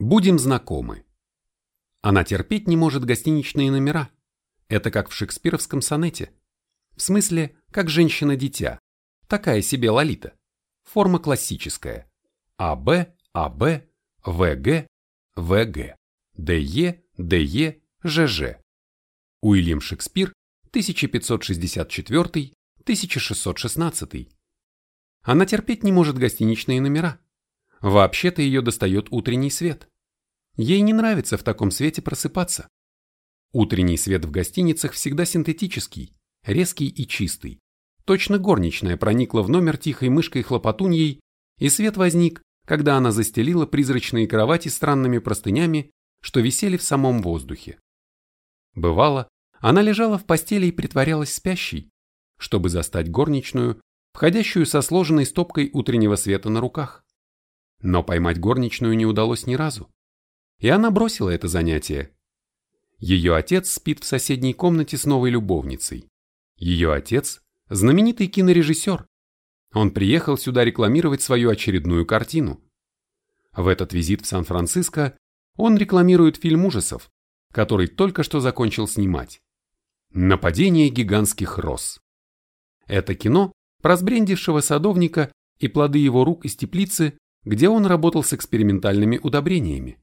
Будем знакомы. Она терпеть не может гостиничные номера. Это как в шекспировском сонете. В смысле, как женщина-дитя. Такая себе лолита. Форма классическая. АБ, АБ, ВГ, ВГ, ДЕ, ДЕ, ЖЖ. Уильям Шекспир, 1564-1616. Она терпеть не может гостиничные номера. Вообще-то ее достает утренний свет. Ей не нравится в таком свете просыпаться. Утренний свет в гостиницах всегда синтетический, резкий и чистый. Точно горничная проникла в номер тихой мышкой хлопотуньей, и свет возник, когда она застелила призрачные кровати странными простынями, что висели в самом воздухе. Бывало, она лежала в постели и притворялась спящей, чтобы застать горничную, входящую со сложенной стопкой утреннего света на руках. Но поймать горничную не удалось ни разу. И она бросила это занятие. Ее отец спит в соседней комнате с новой любовницей. Ее отец – знаменитый кинорежиссер. Он приехал сюда рекламировать свою очередную картину. В этот визит в Сан-Франциско он рекламирует фильм ужасов, который только что закончил снимать. Нападение гигантских роз. Это кино про сбрендившего садовника и плоды его рук из теплицы, где он работал с экспериментальными удобрениями.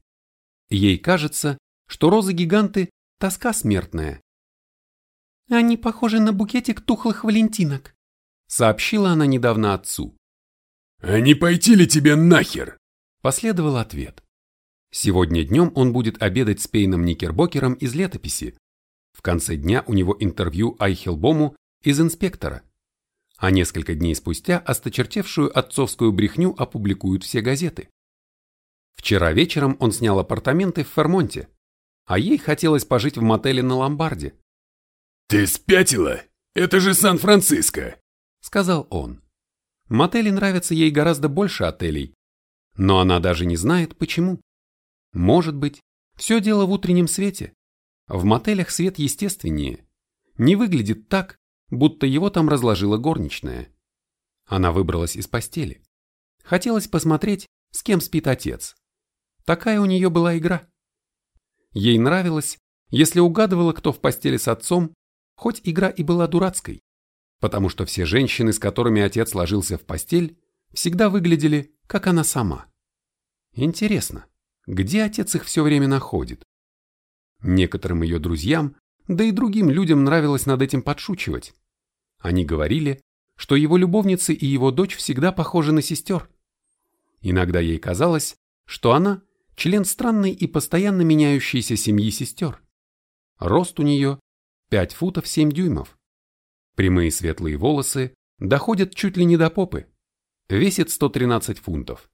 Ей кажется, что розы-гиганты – тоска смертная. «Они похожи на букетик тухлых валентинок», – сообщила она недавно отцу. «А не пойти ли тебе нахер?» – последовал ответ. Сегодня днем он будет обедать с Пейном Никербокером из летописи. В конце дня у него интервью Айхелбому из инспектора а несколько дней спустя осточертевшую отцовскую брехню опубликуют все газеты. Вчера вечером он снял апартаменты в Фермонте, а ей хотелось пожить в мотеле на Ломбарде. «Ты спятила? Это же Сан-Франциско!» — сказал он. Мотели нравятся ей гораздо больше отелей, но она даже не знает, почему. Может быть, все дело в утреннем свете. В мотелях свет естественнее. Не выглядит так, будто его там разложила горничная. Она выбралась из постели. Хотелось посмотреть, с кем спит отец. Такая у нее была игра. Ей нравилось, если угадывала, кто в постели с отцом, хоть игра и была дурацкой, потому что все женщины, с которыми отец ложился в постель, всегда выглядели, как она сама. Интересно, где отец их все время находит? Некоторым ее друзьям да и другим людям нравилось над этим подшучивать. Они говорили, что его любовницы и его дочь всегда похожи на сестер. Иногда ей казалось, что она – член странной и постоянно меняющейся семьи сестер. Рост у нее 5 футов 7 дюймов. Прямые светлые волосы доходят чуть ли не до попы. Весит 113 фунтов.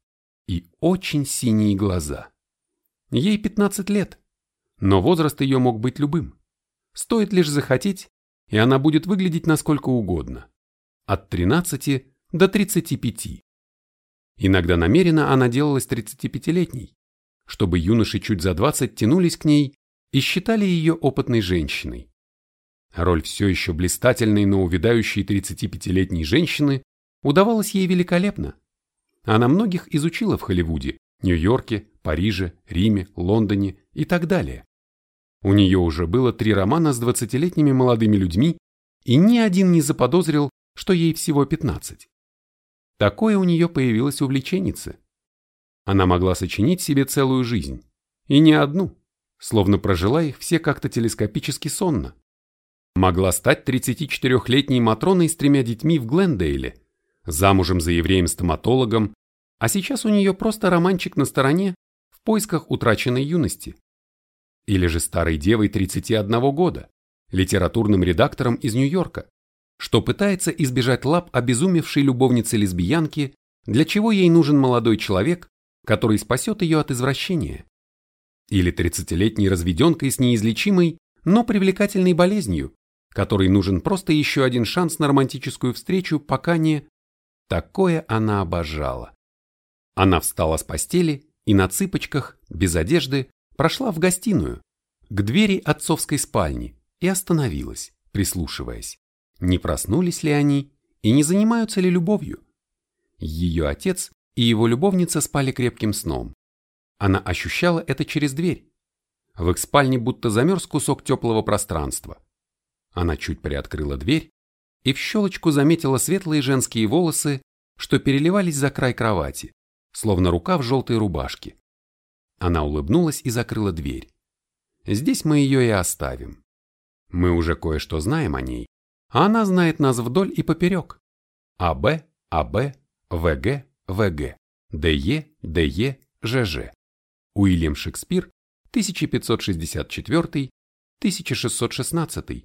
И очень синие глаза. Ей 15 лет, но возраст ее мог быть любым. Стоит лишь захотеть, и она будет выглядеть насколько угодно. От 13 до 35. Иногда намеренно она делалась 35-летней, чтобы юноши чуть за 20 тянулись к ней и считали ее опытной женщиной. Роль все еще блистательной, но увядающей 35-летней женщины удавалась ей великолепно. Она многих изучила в Холливуде, Нью-Йорке, Париже, Риме, Лондоне и так далее. У нее уже было три романа с двадцатилетними молодыми людьми, и ни один не заподозрил, что ей всего пятнадцать. Такое у нее появилось увлеченице. Она могла сочинить себе целую жизнь, и не одну, словно прожила их все как-то телескопически сонно. Могла стать 34-летней Матроной с тремя детьми в Глендейле, замужем за евреем-стоматологом, а сейчас у нее просто романчик на стороне в поисках утраченной юности. Или же старой девой 31 года, литературным редактором из Нью-Йорка, что пытается избежать лап обезумевшей любовницы-лесбиянки, для чего ей нужен молодой человек, который спасет ее от извращения. Или 30-летней разведенкой с неизлечимой, но привлекательной болезнью, которой нужен просто еще один шанс на романтическую встречу, пока не... Такое она обожала. Она встала с постели и на цыпочках, без одежды, прошла в гостиную, к двери отцовской спальни и остановилась, прислушиваясь, не проснулись ли они и не занимаются ли любовью. Ее отец и его любовница спали крепким сном. Она ощущала это через дверь. В их спальне будто замерз кусок теплого пространства. Она чуть приоткрыла дверь и в щелочку заметила светлые женские волосы, что переливались за край кровати, словно рука в желтой рубашке. Она улыбнулась и закрыла дверь. Здесь мы ее и оставим. Мы уже кое-что знаем о ней, а она знает нас вдоль и поперек. АБ, АБ, ВГ, ВГ, ДЕ, ДЕ, ЖЖ. Уильям Шекспир, 1564-1616.